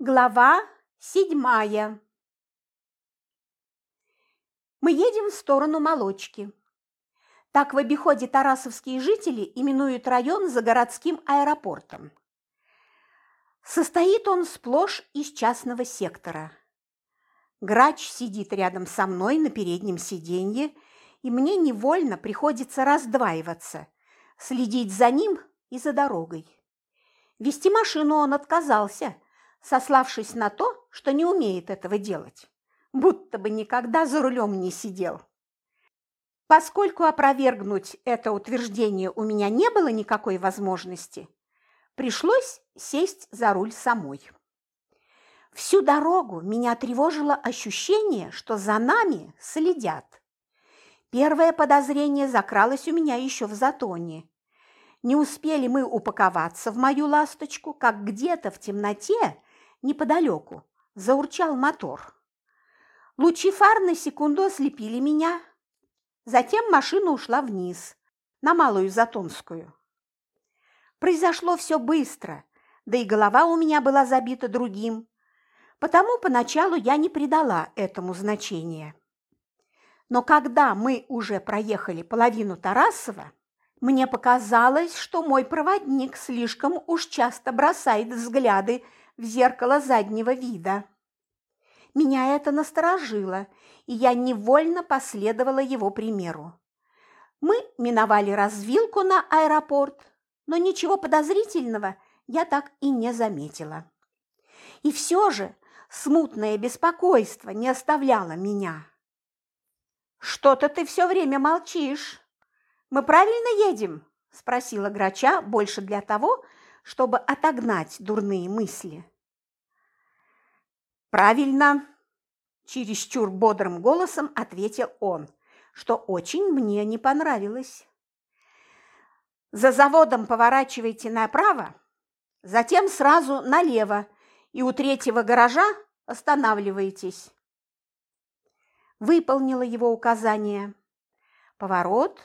Глава седьмая. Мы едем в сторону Молочки. Так в обиходе тарасовские жители именуют район за городским аэропортом. Состоит он сплошь из частного сектора. Грач сидит рядом со мной на переднем сиденье, и мне невольно приходится раздваиваться, следить за ним и за дорогой. Вести машину он отказался – сославшись на то, что не умеет этого делать, будто бы никогда за рулем не сидел. Поскольку опровергнуть это утверждение у меня не было никакой возможности, пришлось сесть за руль самой. Всю дорогу меня тревожило ощущение, что за нами следят. Первое подозрение закралось у меня еще в затоне. Не успели мы упаковаться в мою ласточку, как где-то в темноте неподалеку, заурчал мотор. Лучи фар на секунду ослепили меня. Затем машина ушла вниз, на Малую Затонскую. Произошло все быстро, да и голова у меня была забита другим, потому поначалу я не придала этому значения. Но когда мы уже проехали половину Тарасова, мне показалось, что мой проводник слишком уж часто бросает взгляды в зеркало заднего вида. Меня это насторожило, и я невольно последовала его примеру. Мы миновали развилку на аэропорт, но ничего подозрительного я так и не заметила. И все же смутное беспокойство не оставляло меня. «Что-то ты все время молчишь. Мы правильно едем?» – спросила Грача больше для того, чтобы отогнать дурные мысли. «Правильно!» – чересчур бодрым голосом ответил он, что очень мне не понравилось. «За заводом поворачивайте направо, затем сразу налево, и у третьего гаража останавливайтесь». Выполнила его указание. Поворот,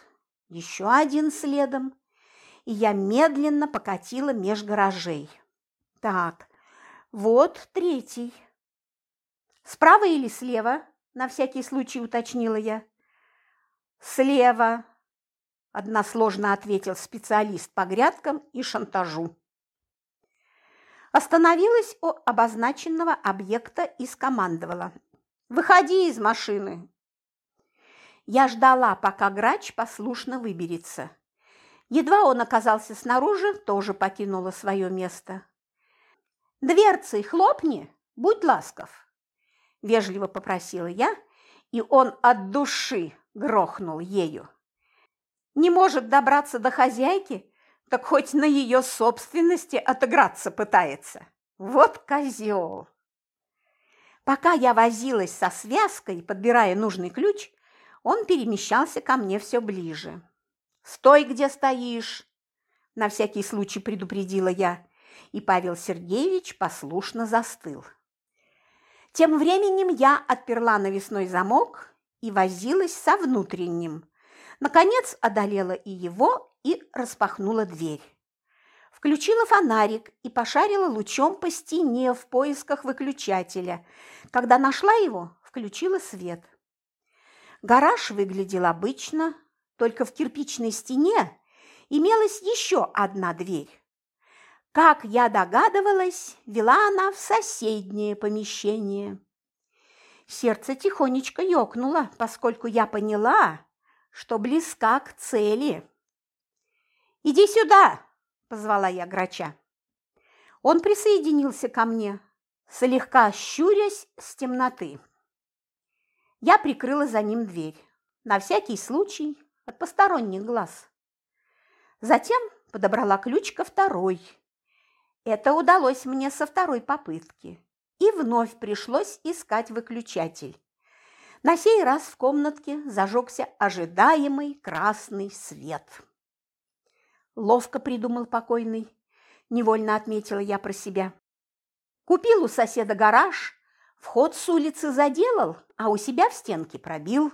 еще один следом, и я медленно покатила меж гаражей. Так, вот третий. Справа или слева? На всякий случай уточнила я. Слева, односложно ответил специалист по грядкам и шантажу. Остановилась у обозначенного объекта и скомандовала. «Выходи из машины!» Я ждала, пока грач послушно выберется. Едва он оказался снаружи, тоже покинула свое место. «Дверцей хлопни, будь ласков!» – вежливо попросила я, и он от души грохнул ею. Не может добраться до хозяйки, так хоть на ее собственности отыграться пытается. Вот козел! Пока я возилась со связкой, подбирая нужный ключ, он перемещался ко мне все ближе. «Стой, где стоишь!» – на всякий случай предупредила я, и Павел Сергеевич послушно застыл. Тем временем я отперла навесной замок и возилась со внутренним. Наконец одолела и его и распахнула дверь. Включила фонарик и пошарила лучом по стене в поисках выключателя. Когда нашла его, включила свет. Гараж выглядел обычно, только в кирпичной стене имелась еще одна дверь. Как я догадывалась, вела она в соседнее помещение. Сердце тихонечко ёкнуло, поскольку я поняла, что близка к цели. «Иди сюда!» – позвала я грача. Он присоединился ко мне, слегка щурясь с темноты. Я прикрыла за ним дверь, на всякий случай, от посторонних глаз. Затем подобрала ключ ко второй. Это удалось мне со второй попытки. И вновь пришлось искать выключатель. На сей раз в комнатке зажегся ожидаемый красный свет. Ловко придумал покойный, невольно отметила я про себя. Купил у соседа гараж, вход с улицы заделал, а у себя в стенке пробил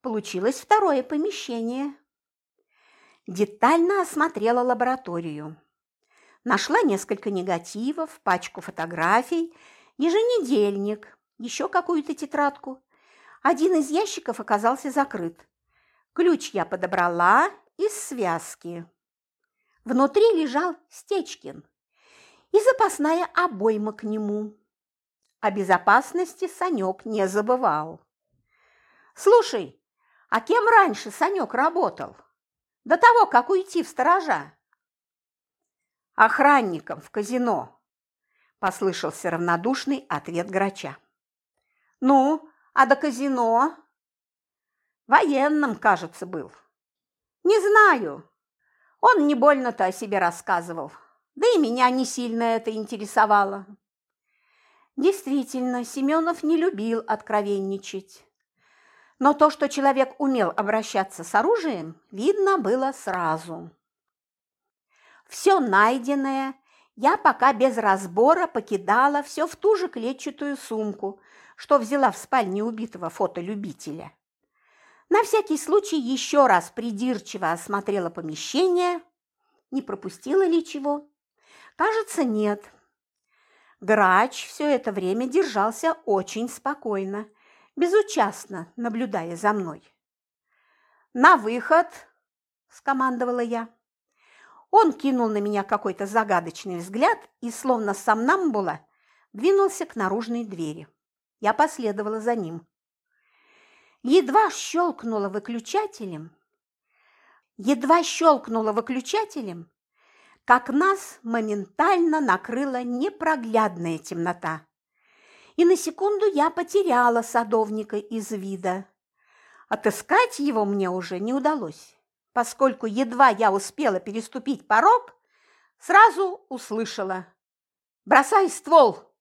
получилось второе помещение. Детально осмотрела лабораторию. Нашла несколько негативов, пачку фотографий, еженедельник, еще какую-то тетрадку. Один из ящиков оказался закрыт. Ключ я подобрала из связки. Внутри лежал Стечкин и запасная обойма к нему. О безопасности Санек не забывал. «Слушай, а кем раньше Санек работал? До того, как уйти в сторожа?» «Охранником в казино», – послышался равнодушный ответ грача. «Ну, а до казино?» «Военным, кажется, был». «Не знаю. Он не больно-то о себе рассказывал. Да и меня не сильно это интересовало». Действительно, Семенов не любил откровенничать. Но то, что человек умел обращаться с оружием, видно было сразу. Все найденное я пока без разбора покидала все в ту же клетчатую сумку, что взяла в спальне убитого фотолюбителя. На всякий случай еще раз придирчиво осмотрела помещение, не пропустила ли чего. Кажется, нет. Грач все это время держался очень спокойно, безучастно наблюдая за мной. «На выход!» – скомандовала я. Он кинул на меня какой-то загадочный взгляд и, словно сам нам было, двинулся к наружной двери. Я последовала за ним. Едва щелкнула выключателем, едва щелкнула выключателем, как нас моментально накрыла непроглядная темнота. И на секунду я потеряла садовника из вида. Отыскать его мне уже не удалось поскольку едва я успела переступить порог, сразу услышала «Бросай ствол!»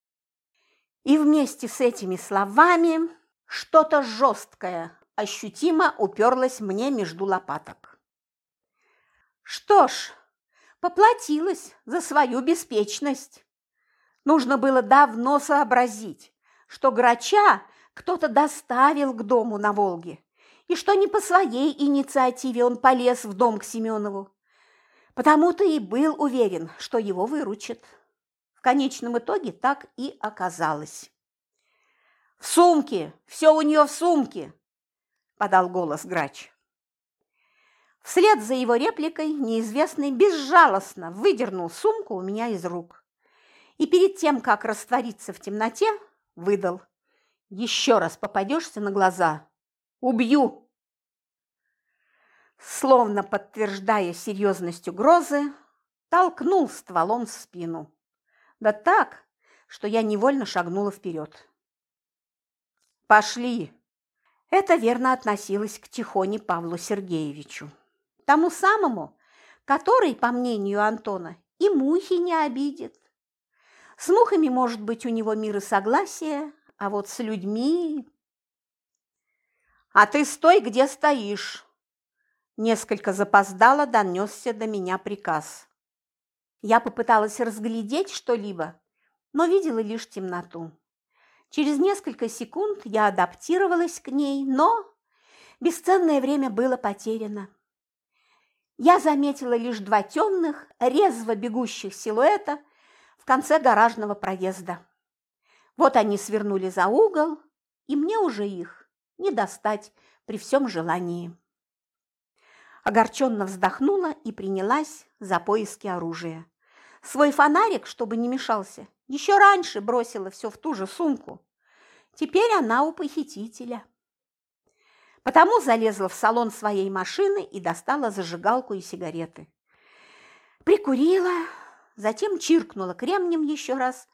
И вместе с этими словами что-то жесткое ощутимо уперлось мне между лопаток. Что ж, поплатилась за свою беспечность. Нужно было давно сообразить, что грача кто-то доставил к дому на Волге и что не по своей инициативе он полез в дом к Семенову. Потому-то и был уверен, что его выручат. В конечном итоге так и оказалось. «В сумке! Все у нее в сумке!» – подал голос грач. Вслед за его репликой неизвестный безжалостно выдернул сумку у меня из рук. И перед тем, как раствориться в темноте, выдал. «Еще раз попадешься на глаза, Убью!» Словно подтверждая серьезность угрозы, толкнул стволом в спину. Да так, что я невольно шагнула вперед. «Пошли!» Это верно относилось к Тихоне Павлу Сергеевичу. Тому самому, который, по мнению Антона, и мухи не обидит. С мухами, может быть, у него мир и согласие, а вот с людьми «А ты стой, где стоишь!» Несколько запоздало донесся до меня приказ. Я попыталась разглядеть что-либо, но видела лишь темноту. Через несколько секунд я адаптировалась к ней, но бесценное время было потеряно. Я заметила лишь два темных, резво бегущих силуэта конце гаражного проезда. Вот они свернули за угол, и мне уже их не достать при всем желании. Огорченно вздохнула и принялась за поиски оружия. Свой фонарик, чтобы не мешался, еще раньше бросила все в ту же сумку. Теперь она у похитителя. Потому залезла в салон своей машины и достала зажигалку и сигареты. Прикурила, затем чиркнула кремнем еще раз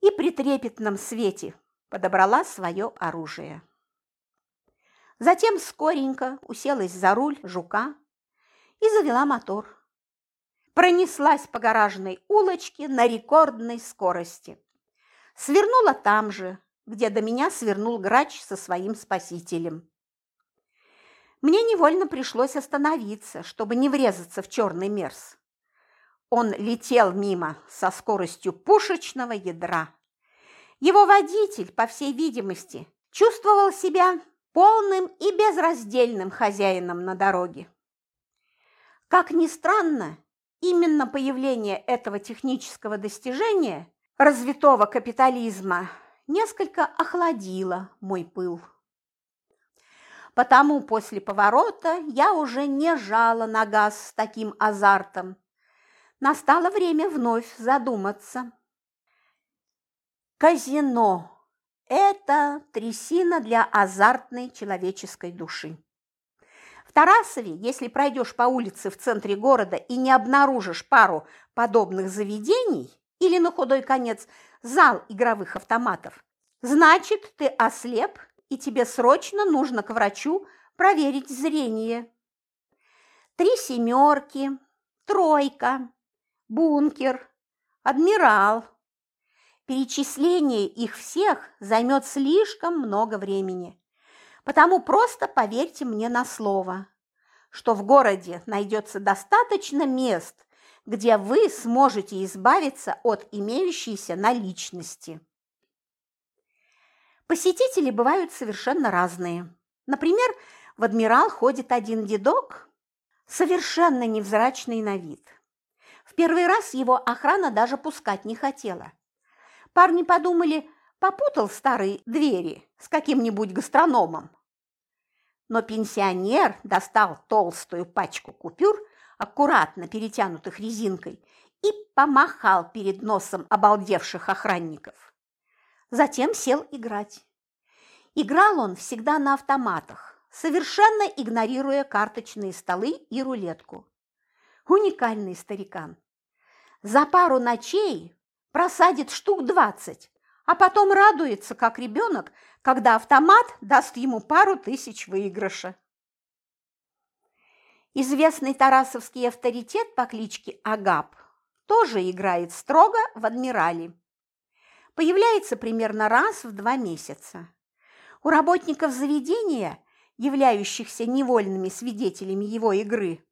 и при трепетном свете подобрала свое оружие. Затем скоренько уселась за руль жука и завела мотор. Пронеслась по гаражной улочке на рекордной скорости. Свернула там же, где до меня свернул грач со своим спасителем. Мне невольно пришлось остановиться, чтобы не врезаться в черный мерз. Он летел мимо со скоростью пушечного ядра. Его водитель, по всей видимости, чувствовал себя полным и безраздельным хозяином на дороге. Как ни странно, именно появление этого технического достижения, развитого капитализма, несколько охладило мой пыл. Потому после поворота я уже не жала на газ с таким азартом. Настало время вновь задуматься. Казино – это трясина для азартной человеческой души. В Тарасове, если пройдешь по улице в центре города и не обнаружишь пару подобных заведений или, на худой конец, зал игровых автоматов, значит, ты ослеп и тебе срочно нужно к врачу проверить зрение. Три семерки, тройка, бункер, адмирал. Перечисление их всех займет слишком много времени. Потому просто поверьте мне на слово, что в городе найдется достаточно мест, где вы сможете избавиться от имеющейся наличности. Посетители бывают совершенно разные. Например, в «Адмирал» ходит один дедок, совершенно невзрачный на вид. В первый раз его охрана даже пускать не хотела. Парни подумали, попутал старые двери с каким-нибудь гастрономом. Но пенсионер достал толстую пачку купюр, аккуратно перетянутых резинкой, и помахал перед носом обалдевших охранников. Затем сел играть. Играл он всегда на автоматах, совершенно игнорируя карточные столы и рулетку. Уникальный старикан. За пару ночей просадит штук двадцать, а потом радуется, как ребенок, когда автомат даст ему пару тысяч выигрыша. Известный тарасовский авторитет по кличке Агап тоже играет строго в адмирале появляется примерно раз в два месяца. У работников заведения, являющихся невольными свидетелями его игры,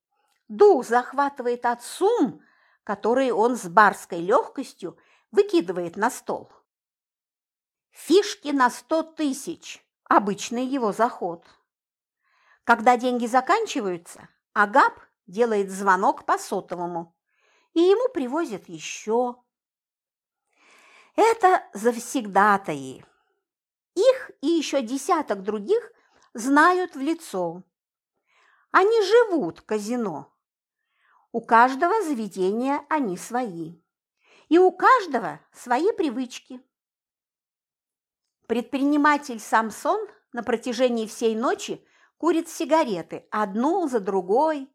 дух захватывает от сумм, которые он с барской легкостью выкидывает на стол. Фишки на сто тысяч – обычный его заход. Когда деньги заканчиваются, Агап делает звонок по сотовому, и ему привозят еще, это завсегдатаи. Их и еще десяток других знают в лицо. Они живут казино. У каждого заведения они свои. И у каждого свои привычки. Предприниматель Самсон на протяжении всей ночи курит сигареты одну за другой,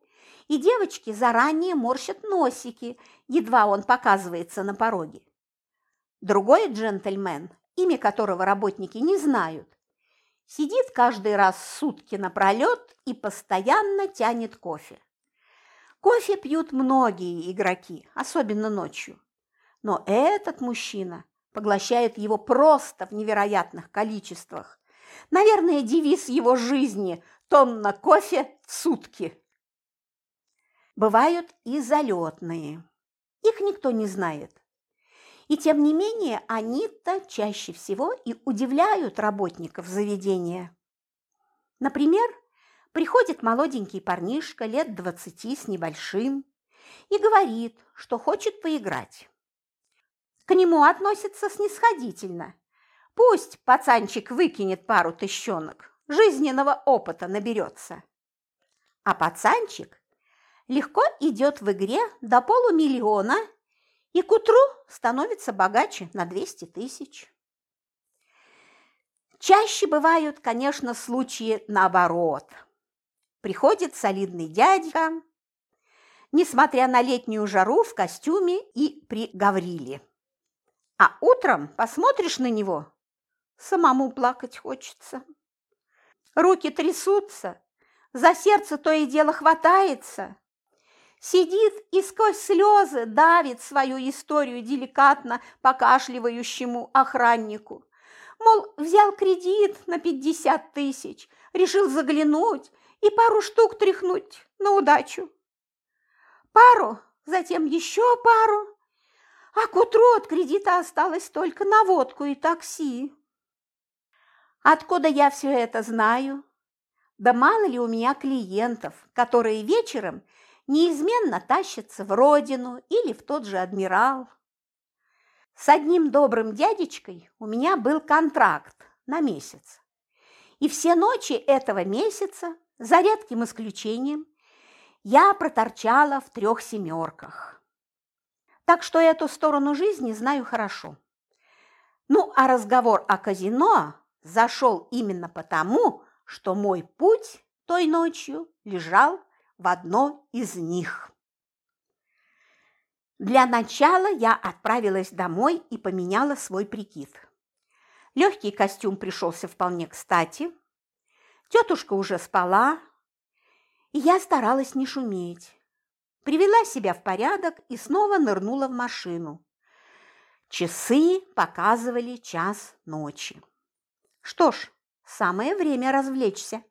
и девочки заранее морщат носики, едва он показывается на пороге. Другой джентльмен, имя которого работники не знают, сидит каждый раз сутки напролет и постоянно тянет кофе. Кофе пьют многие игроки, особенно ночью. Но этот мужчина поглощает его просто в невероятных количествах. Наверное, девиз его жизни – тонна кофе в сутки. Бывают и залетные. Их никто не знает. И тем не менее они-то чаще всего и удивляют работников заведения. Например, приходит молоденький парнишка лет двадцати с небольшим и говорит, что хочет поиграть. К нему относятся снисходительно. Пусть пацанчик выкинет пару тыщенок, жизненного опыта наберется. А пацанчик легко идет в игре до полумиллиона и к утру становится богаче на 200 тысяч. Чаще бывают, конечно, случаи наоборот. Приходит солидный дядька, несмотря на летнюю жару, в костюме и при Гавриле. А утром посмотришь на него, самому плакать хочется. Руки трясутся, за сердце то и дело хватается, Сидит и сквозь слезы давит свою историю деликатно покашливающему охраннику. Мол, взял кредит на пятьдесят тысяч, решил заглянуть и пару штук тряхнуть на удачу. Пару, затем еще пару, а к утру от кредита осталось только на водку и такси. Откуда я все это знаю? Да мало ли у меня клиентов, которые вечером неизменно тащатся в родину или в тот же адмирал. С одним добрым дядечкой у меня был контракт на месяц. И все ночи этого месяца, за редким исключением, я проторчала в трех семерках. Так что эту сторону жизни знаю хорошо. Ну, а разговор о казино зашел именно потому, что мой путь той ночью лежал в одно из них. Для начала я отправилась домой и поменяла свой прикид. Легкий костюм пришелся вполне кстати. Тетушка уже спала, и я старалась не шуметь. Привела себя в порядок и снова нырнула в машину. Часы показывали час ночи. Что ж, самое время развлечься.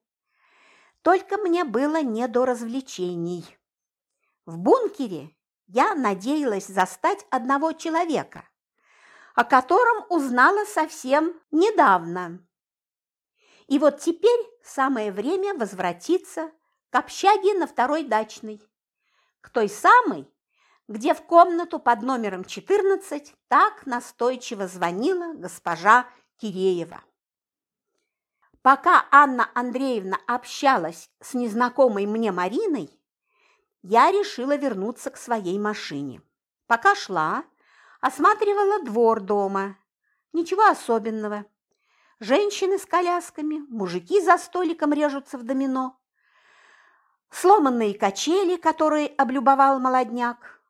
Только мне было не до развлечений. В бункере я надеялась застать одного человека, о котором узнала совсем недавно. И вот теперь самое время возвратиться к общаге на второй дачной, к той самой, где в комнату под номером 14 так настойчиво звонила госпожа Киреева. Пока Анна Андреевна общалась с незнакомой мне Мариной, я решила вернуться к своей машине. Пока шла, осматривала двор дома. Ничего особенного. Женщины с колясками, мужики за столиком режутся в домино. Сломанные качели, которые облюбовал молодняк.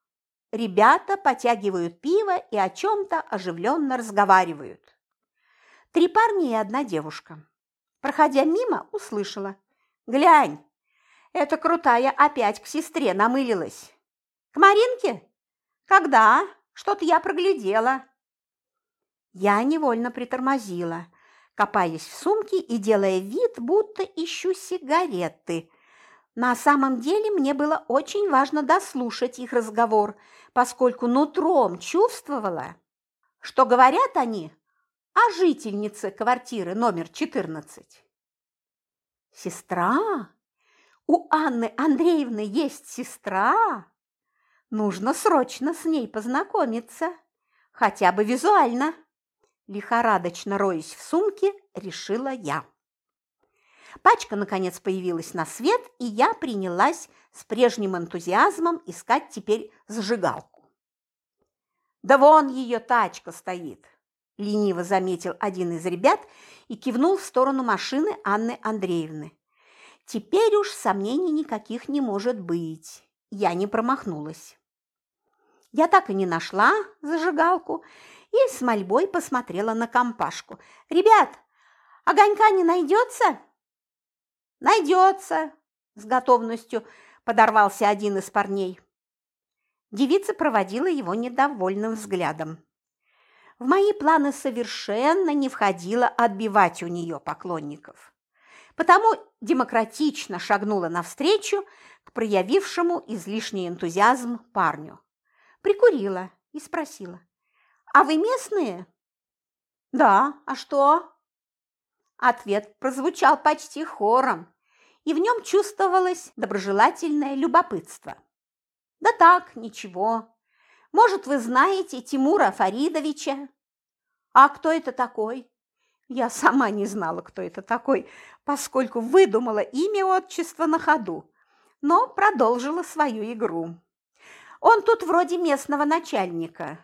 Ребята потягивают пиво и о чем-то оживленно разговаривают. Три парня и одна девушка. Проходя мимо, услышала. «Глянь, эта крутая опять к сестре намылилась». «К Маринке? Когда? Что-то я проглядела». Я невольно притормозила, копаясь в сумке и делая вид, будто ищу сигареты. На самом деле мне было очень важно дослушать их разговор, поскольку нутром чувствовала, что говорят они а жительница квартиры номер 14. Сестра? У Анны Андреевны есть сестра? Нужно срочно с ней познакомиться, хотя бы визуально. Лихорадочно роясь в сумке, решила я. Пачка, наконец, появилась на свет, и я принялась с прежним энтузиазмом искать теперь зажигалку. Да вон ее тачка стоит лениво заметил один из ребят и кивнул в сторону машины Анны Андреевны. Теперь уж сомнений никаких не может быть. Я не промахнулась. Я так и не нашла зажигалку и с мольбой посмотрела на компашку. «Ребят, огонька не найдется?» «Найдется!» – с готовностью подорвался один из парней. Девица проводила его недовольным взглядом. В мои планы совершенно не входило отбивать у нее поклонников. Потому демократично шагнула навстречу к проявившему излишний энтузиазм парню. Прикурила и спросила. «А вы местные?» «Да, а что?» Ответ прозвучал почти хором, и в нем чувствовалось доброжелательное любопытство. «Да так, ничего. Может, вы знаете Тимура Фаридовича? А кто это такой? Я сама не знала, кто это такой, поскольку выдумала имя отчества на ходу, но продолжила свою игру. Он тут вроде местного начальника.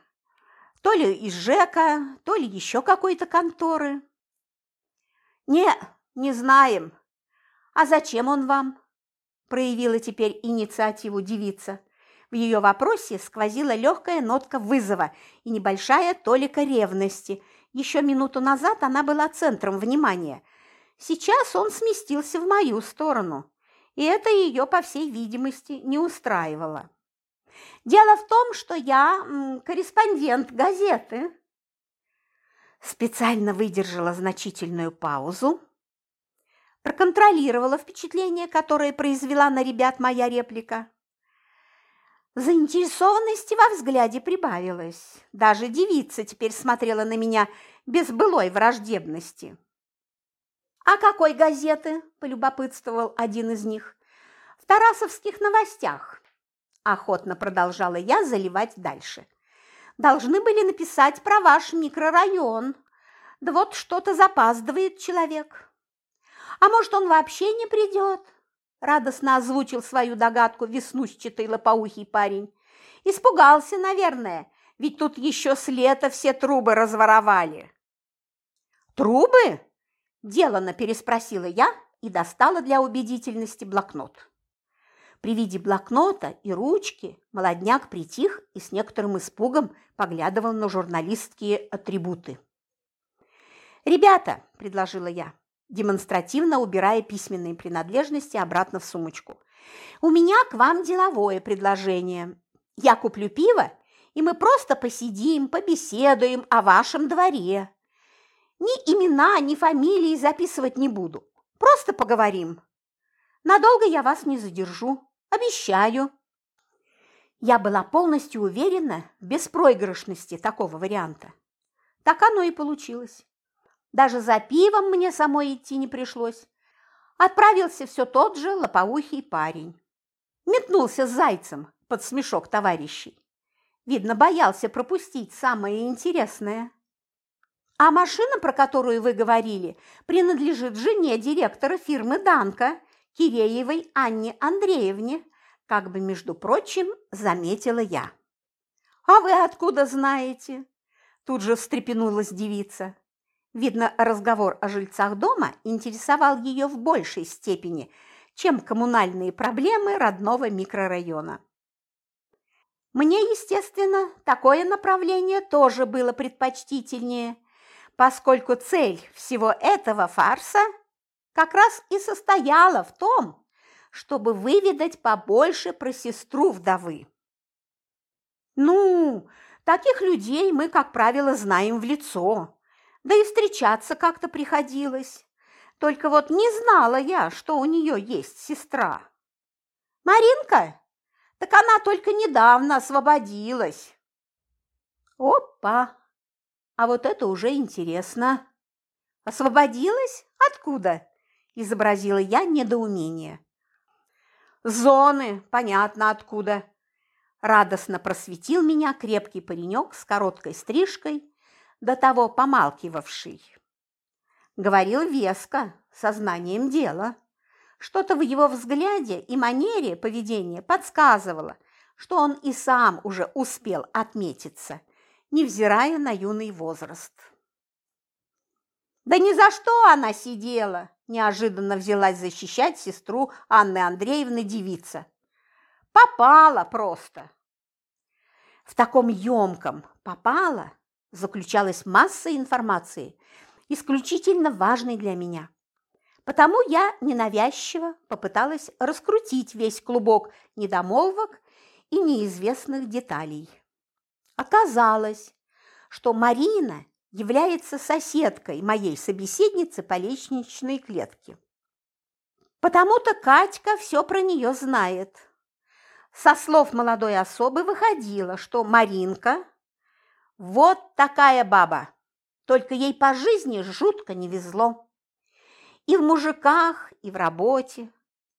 То ли из ЖЭКа, то ли еще какой-то конторы. Не, не знаем. А зачем он вам? Проявила теперь инициативу девица. В ее вопросе сквозила легкая нотка вызова и небольшая толика ревности. Еще минуту назад она была центром внимания. Сейчас он сместился в мою сторону, и это ее, по всей видимости, не устраивало. Дело в том, что я корреспондент газеты. Специально выдержала значительную паузу, проконтролировала впечатление, которое произвела на ребят моя реплика. Заинтересованности во взгляде прибавилось. Даже девица теперь смотрела на меня без былой враждебности. «А какой газеты?» – полюбопытствовал один из них. «В Тарасовских новостях», охотно продолжала я заливать дальше. Должны были написать про ваш микрорайон. Да вот что-то запаздывает человек. А может, он вообще не придет? Радостно озвучил свою догадку веснущатый лопоухий парень. Испугался, наверное, ведь тут еще с лета все трубы разворовали. Трубы? Делано переспросила я и достала для убедительности блокнот. При виде блокнота и ручки молодняк притих и с некоторым испугом поглядывал на журналистские атрибуты. «Ребята», – предложила я, демонстративно убирая письменные принадлежности обратно в сумочку, – «у меня к вам деловое предложение. Я куплю пиво, и мы просто посидим, побеседуем о вашем дворе. Ни имена, ни фамилии записывать не буду. Просто поговорим. Надолго я вас не задержу. Обещаю. Я была полностью уверена в беспроигрышности такого варианта. Так оно и получилось. Даже за пивом мне самой идти не пришлось. Отправился все тот же лопоухий парень. Метнулся с зайцем под смешок товарищей. Видно, боялся пропустить самое интересное. А машина, про которую вы говорили, принадлежит жене директора фирмы «Данка», Киреевой Анне Андреевне, как бы, между прочим, заметила я. «А вы откуда знаете?» Тут же встрепенулась девица. Видно, разговор о жильцах дома интересовал ее в большей степени, чем коммунальные проблемы родного микрорайона. Мне, естественно, такое направление тоже было предпочтительнее, поскольку цель всего этого фарса как раз и состояла в том, чтобы выведать побольше про сестру вдовы. Ну, таких людей мы, как правило, знаем в лицо, да и встречаться как-то приходилось. Только вот не знала я, что у нее есть сестра. Маринка? Так она только недавно освободилась. Опа! А вот это уже интересно. Освободилась? Откуда? Изобразила я недоумение. Зоны, понятно откуда. Радостно просветил меня крепкий паренек с короткой стрижкой, до того помалкивавший. Говорил веско, сознанием дела. Что-то в его взгляде и манере поведения подсказывало, что он и сам уже успел отметиться, невзирая на юный возраст. «Да ни за что она сидела!» Неожиданно взялась защищать сестру Анны Андреевны девица. Попала просто. В таком емком «попала» заключалась масса информации, исключительно важной для меня. Потому я ненавязчиво попыталась раскрутить весь клубок недомолвок и неизвестных деталей. Оказалось, что Марина является соседкой моей собеседницы по лестничной клетке. Потому-то Катька все про нее знает. Со слов молодой особы выходило, что Маринка – вот такая баба, только ей по жизни жутко не везло. И в мужиках, и в работе,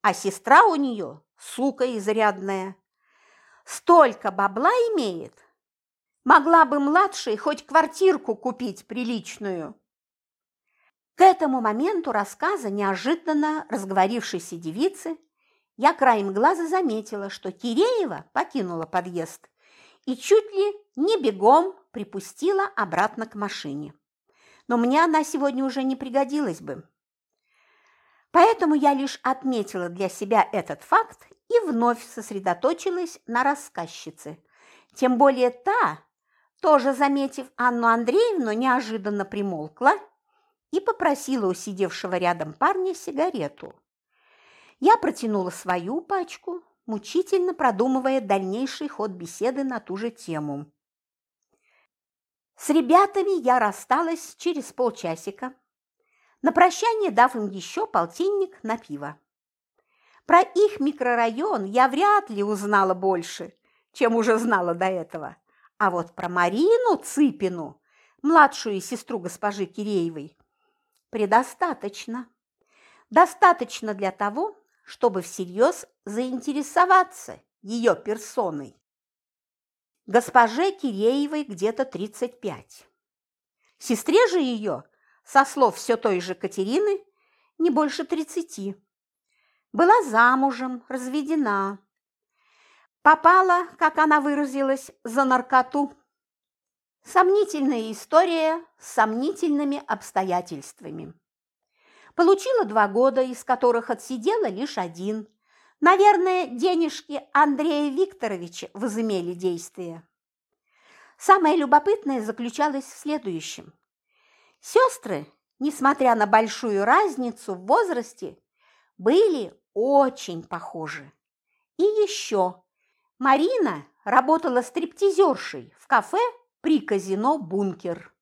а сестра у нее – сука изрядная. Столько бабла имеет – Могла бы младшей хоть квартирку купить приличную. К этому моменту рассказа неожиданно разговорившейся девицы я краем глаза заметила, что Киреева покинула подъезд и чуть ли не бегом припустила обратно к машине. Но мне она сегодня уже не пригодилась бы. Поэтому я лишь отметила для себя этот факт и вновь сосредоточилась на рассказчице. Тем более та тоже заметив Анну Андреевну, неожиданно примолкла и попросила у сидевшего рядом парня сигарету. Я протянула свою пачку, мучительно продумывая дальнейший ход беседы на ту же тему. С ребятами я рассталась через полчасика, на прощание дав им еще полтинник на пиво. Про их микрорайон я вряд ли узнала больше, чем уже знала до этого – а вот про Марину Цыпину, младшую сестру госпожи Киреевой, предостаточно. Достаточно для того, чтобы всерьез заинтересоваться ее персоной. Госпоже Киреевой где-то 35. Сестре же ее, со слов все той же Катерины, не больше 30. Была замужем, разведена. Попала, как она выразилась, за наркоту. Сомнительная история с сомнительными обстоятельствами. Получила два года, из которых отсидела лишь один. Наверное, денежки Андрея Викторовича возымели действие. Самое любопытное заключалось в следующем. Сестры, несмотря на большую разницу в возрасте, были очень похожи. И еще Марина работала стриптизершей в кафе при казино «Бункер».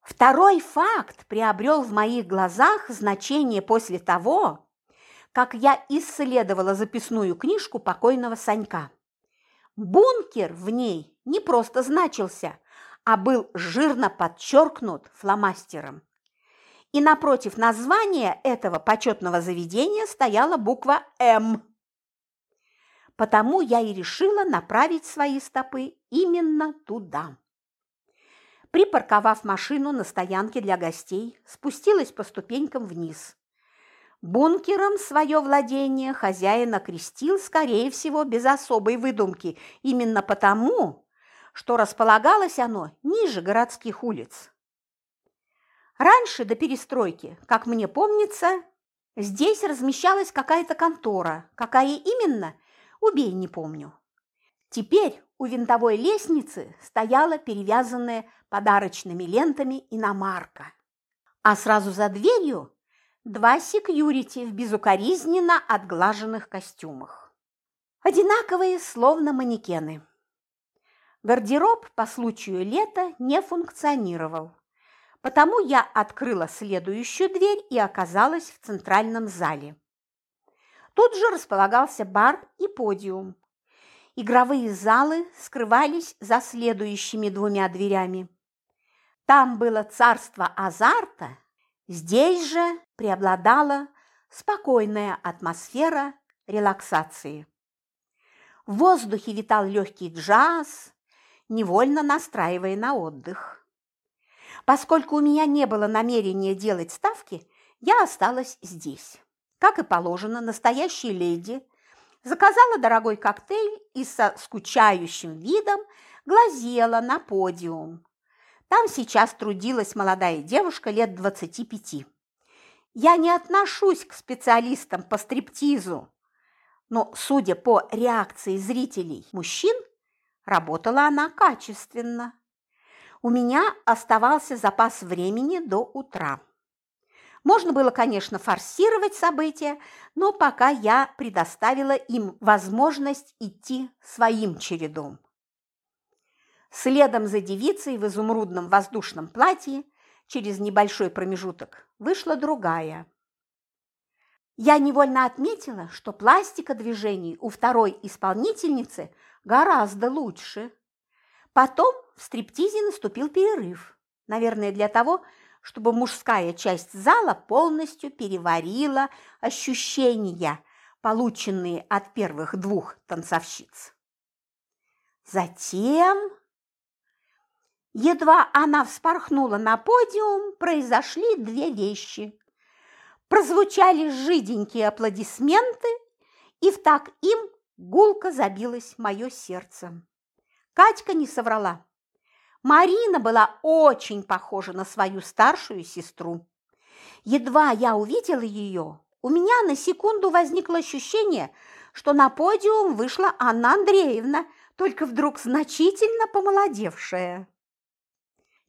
Второй факт приобрел в моих глазах значение после того, как я исследовала записную книжку покойного Санька. Бункер в ней не просто значился, а был жирно подчеркнут фломастером. И напротив названия этого почетного заведения стояла буква «М». Потому я и решила направить свои стопы именно туда. Припарковав машину на стоянке для гостей, спустилась по ступенькам вниз. Бункером свое владение хозяин окрестил, скорее всего, без особой выдумки, именно потому, что располагалось оно ниже городских улиц. Раньше, до перестройки, как мне помнится, здесь размещалась какая-то контора. Какая именно, убей, не помню. Теперь у винтовой лестницы стояла перевязанная подарочными лентами иномарка. А сразу за дверью два секьюрити в безукоризненно отглаженных костюмах. Одинаковые, словно манекены. Гардероб по случаю лета не функционировал, потому я открыла следующую дверь и оказалась в центральном зале. Тут же располагался бар и подиум. Игровые залы скрывались за следующими двумя дверями. Там было царство азарта, здесь же преобладала спокойная атмосфера релаксации. В воздухе витал легкий джаз, невольно настраивая на отдых. Поскольку у меня не было намерения делать ставки, я осталась здесь. Как и положено, настоящей леди заказала дорогой коктейль и со скучающим видом глазела на подиум. Там сейчас трудилась молодая девушка лет 25. Я не отношусь к специалистам по стриптизу, но, судя по реакции зрителей мужчин, Работала она качественно. У меня оставался запас времени до утра. Можно было, конечно, форсировать события, но пока я предоставила им возможность идти своим чередом. Следом за девицей в изумрудном воздушном платье через небольшой промежуток вышла другая. Я невольно отметила, что пластика движений у второй исполнительницы гораздо лучше. Потом в стриптизе наступил перерыв. Наверное, для того, чтобы мужская часть зала полностью переварила ощущения, полученные от первых двух танцовщиц. Затем, едва она вспорхнула на подиум, произошли две вещи. Прозвучали жиденькие аплодисменты, и в так им Гулко забилось мое сердце. Катька не соврала. Марина была очень похожа на свою старшую сестру. Едва я увидела ее, у меня на секунду возникло ощущение, что на подиум вышла Анна Андреевна, только вдруг значительно помолодевшая.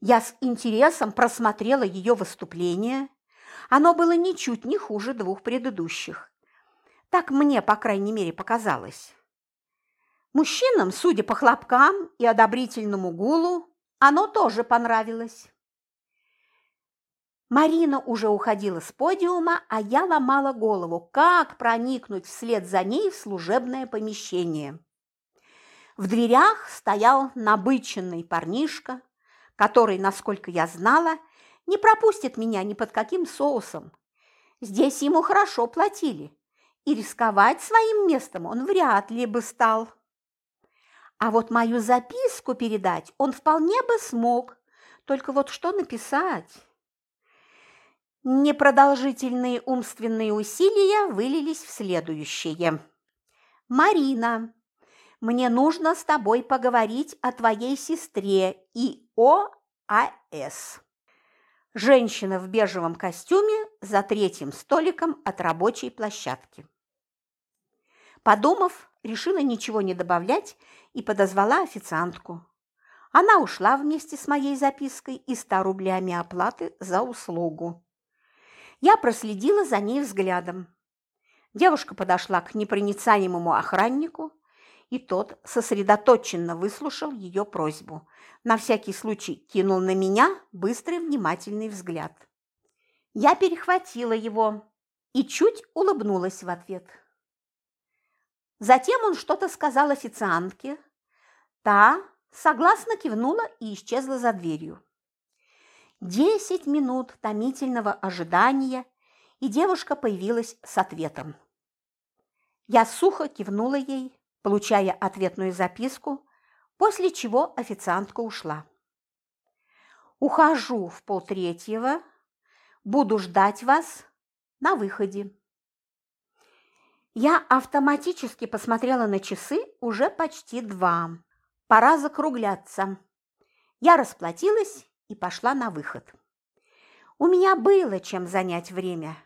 Я с интересом просмотрела ее выступление. Оно было ничуть не хуже двух предыдущих. Так мне, по крайней мере, показалось. Мужчинам, судя по хлопкам и одобрительному гулу, оно тоже понравилось. Марина уже уходила с подиума, а я ломала голову, как проникнуть вслед за ней в служебное помещение. В дверях стоял набыченный парнишка, который, насколько я знала, не пропустит меня ни под каким соусом. Здесь ему хорошо платили, и рисковать своим местом он вряд ли бы стал. А вот мою записку передать он вполне бы смог, только вот что написать? Непродолжительные умственные усилия вылились в следующее. «Марина, мне нужно с тобой поговорить о твоей сестре и о А.С. Женщина в бежевом костюме за третьим столиком от рабочей площадки. Подумав, решила ничего не добавлять и подозвала официантку. Она ушла вместе с моей запиской и ста рублями оплаты за услугу. Я проследила за ней взглядом. Девушка подошла к непроницаемому охраннику, и тот сосредоточенно выслушал ее просьбу. На всякий случай кинул на меня быстрый внимательный взгляд. Я перехватила его и чуть улыбнулась в ответ. Затем он что-то сказал официантке. Та согласно кивнула и исчезла за дверью. Десять минут томительного ожидания, и девушка появилась с ответом. Я сухо кивнула ей, получая ответную записку, после чего официантка ушла. «Ухожу в полтретьего, буду ждать вас на выходе». Я автоматически посмотрела на часы уже почти два. Пора закругляться. Я расплатилась и пошла на выход. У меня было чем занять время.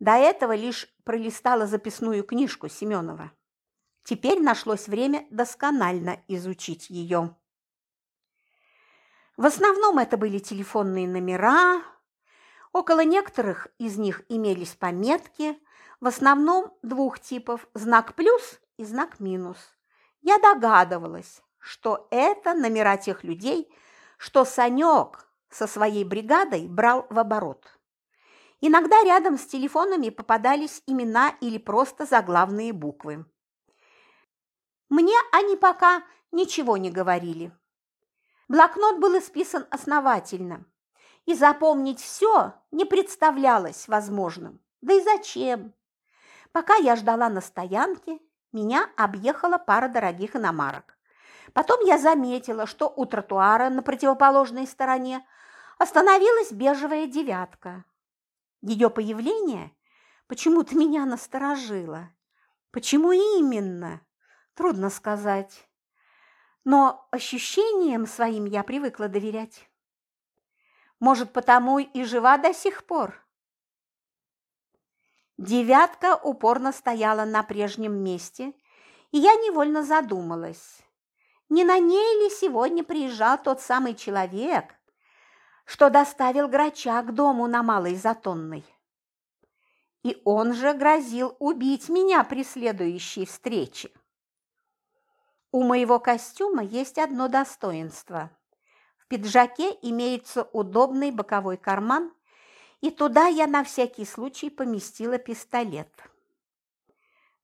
До этого лишь пролистала записную книжку Семенова. Теперь нашлось время досконально изучить ее. В основном это были телефонные номера, около некоторых из них имелись пометки, в основном двух типов – знак плюс и знак минус. Я догадывалась, что это номера тех людей, что Санек со своей бригадой брал в оборот. Иногда рядом с телефонами попадались имена или просто заглавные буквы. Мне они пока ничего не говорили. Блокнот был исписан основательно, и запомнить все не представлялось возможным. Да и зачем? Пока я ждала на стоянке, меня объехала пара дорогих иномарок. Потом я заметила, что у тротуара на противоположной стороне остановилась бежевая девятка. Ее появление почему-то меня насторожило. Почему именно? Трудно сказать. Но ощущениям своим я привыкла доверять. Может, потому и жива до сих пор. Девятка упорно стояла на прежнем месте, и я невольно задумалась, не на ней ли сегодня приезжал тот самый человек, что доставил грача к дому на Малой Затонной. И он же грозил убить меня при следующей встрече. У моего костюма есть одно достоинство. В пиджаке имеется удобный боковой карман, и туда я на всякий случай поместила пистолет.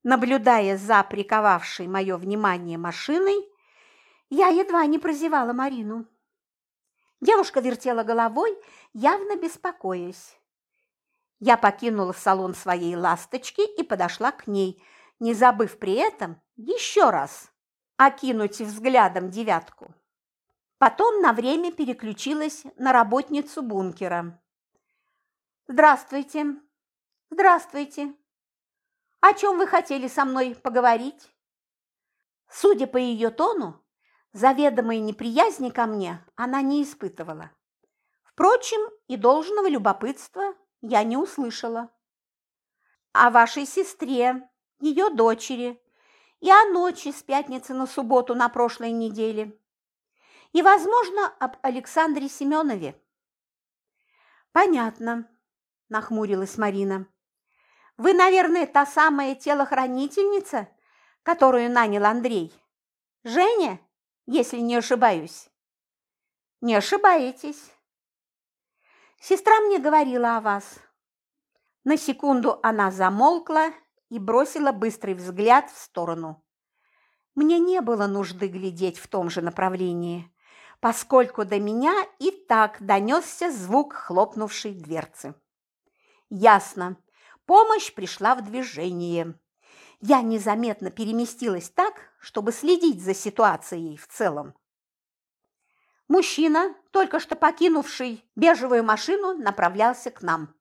Наблюдая за приковавшей мое внимание машиной, я едва не прозевала Марину. Девушка вертела головой, явно беспокоясь. Я покинула салон своей ласточки и подошла к ней, не забыв при этом еще раз окинуть взглядом девятку. Потом на время переключилась на работницу бункера. «Здравствуйте! Здравствуйте! О чем вы хотели со мной поговорить?» Судя по ее тону, заведомой неприязни ко мне она не испытывала. Впрочем, и должного любопытства я не услышала. «О вашей сестре, ее дочери и о ночи с пятницы на субботу на прошлой неделе. И, возможно, об Александре Семенове. Понятно, нахмурилась Марина. Вы, наверное, та самая телохранительница, которую нанял Андрей. Женя, если не ошибаюсь. Не ошибаетесь. Сестра мне говорила о вас. На секунду она замолкла и бросила быстрый взгляд в сторону. Мне не было нужды глядеть в том же направлении, поскольку до меня и так донесся звук хлопнувшей дверцы. Ясно. Помощь пришла в движение. Я незаметно переместилась так, чтобы следить за ситуацией в целом. Мужчина, только что покинувший бежевую машину, направлялся к нам.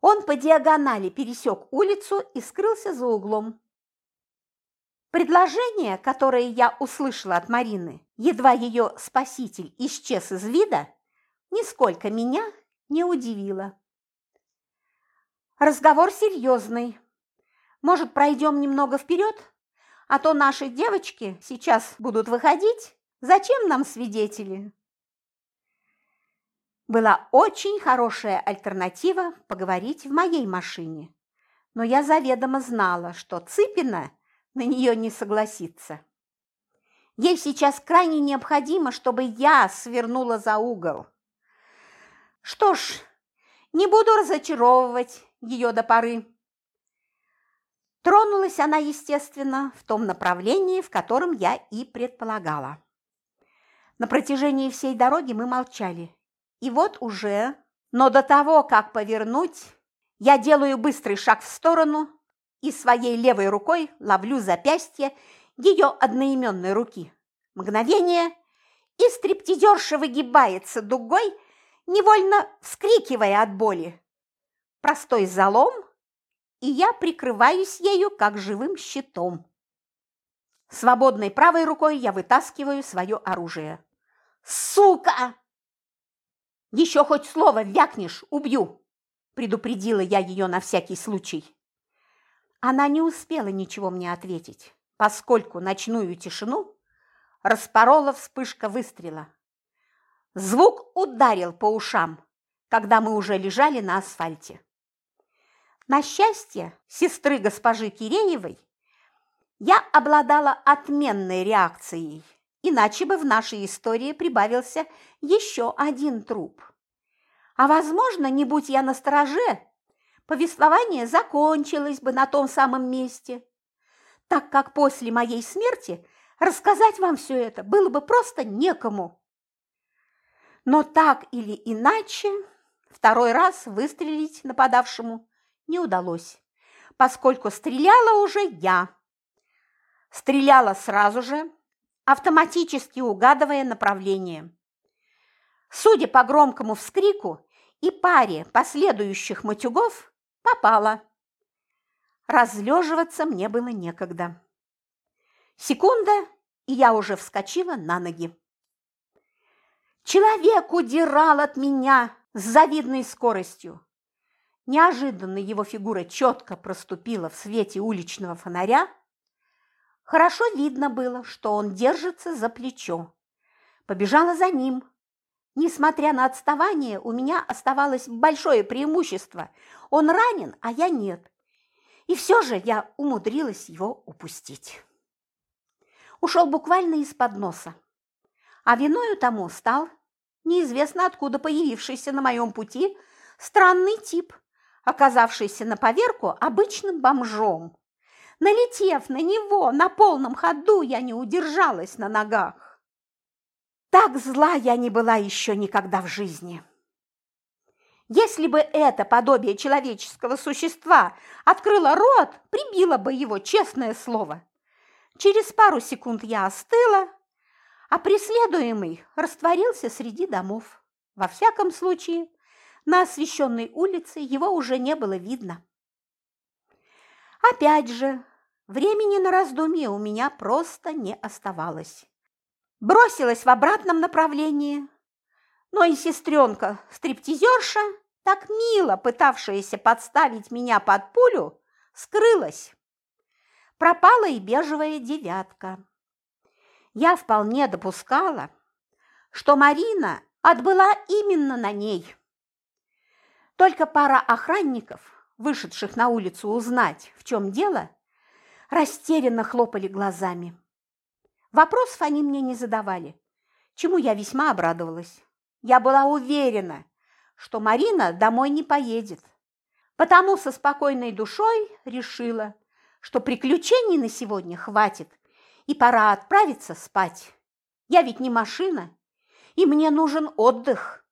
Он по диагонали пересек улицу и скрылся за углом. Предложение, которое я услышала от Марины, едва ее спаситель исчез из вида, нисколько меня не удивило. Разговор серьезный. Может, пройдем немного вперед? А то наши девочки сейчас будут выходить. Зачем нам свидетели? Была очень хорошая альтернатива поговорить в моей машине, но я заведомо знала, что Цыпина на нее не согласится. Ей сейчас крайне необходимо, чтобы я свернула за угол. Что ж, не буду разочаровывать ее до поры. Тронулась она, естественно, в том направлении, в котором я и предполагала. На протяжении всей дороги мы молчали. И вот уже, но до того, как повернуть, я делаю быстрый шаг в сторону и своей левой рукой ловлю запястье ее одноименной руки. Мгновение, и стриптизерша выгибается дугой, невольно вскрикивая от боли. Простой залом, и я прикрываюсь ею как живым щитом. Свободной правой рукой я вытаскиваю свое оружие. «Сука!» «Еще хоть слово вякнешь, убью!» – предупредила я ее на всякий случай. Она не успела ничего мне ответить, поскольку ночную тишину распорола вспышка выстрела. Звук ударил по ушам, когда мы уже лежали на асфальте. На счастье сестры госпожи Киреевой я обладала отменной реакцией – иначе бы в нашей истории прибавился еще один труп. А возможно, не будь я на стороже, повествование закончилось бы на том самом месте, так как после моей смерти рассказать вам все это было бы просто некому. Но так или иначе, второй раз выстрелить нападавшему не удалось, поскольку стреляла уже я. Стреляла сразу же, автоматически угадывая направление. Судя по громкому вскрику и паре последующих матюгов, попала. Разлеживаться мне было некогда. Секунда, и я уже вскочила на ноги. Человек удирал от меня с завидной скоростью. Неожиданно его фигура четко проступила в свете уличного фонаря, Хорошо видно было, что он держится за плечо. Побежала за ним. Несмотря на отставание, у меня оставалось большое преимущество. Он ранен, а я нет. И все же я умудрилась его упустить. Ушел буквально из-под носа. А виною тому стал неизвестно откуда появившийся на моем пути странный тип, оказавшийся на поверку обычным бомжом. Налетев на него на полном ходу, я не удержалась на ногах. Так зла я не была еще никогда в жизни. Если бы это подобие человеческого существа открыло рот, прибило бы его, честное слово. Через пару секунд я остыла, а преследуемый растворился среди домов. Во всяком случае, на освещенной улице его уже не было видно. Опять же, времени на раздумье у меня просто не оставалось. Бросилась в обратном направлении, но и сестренка, стриптизерша, так мило пытавшаяся подставить меня под пулю, скрылась. Пропала и бежевая девятка. Я вполне допускала, что Марина отбыла именно на ней. Только пара охранников – вышедших на улицу узнать, в чем дело, растерянно хлопали глазами. Вопросов они мне не задавали, чему я весьма обрадовалась. Я была уверена, что Марина домой не поедет, потому со спокойной душой решила, что приключений на сегодня хватит, и пора отправиться спать. Я ведь не машина, и мне нужен отдых.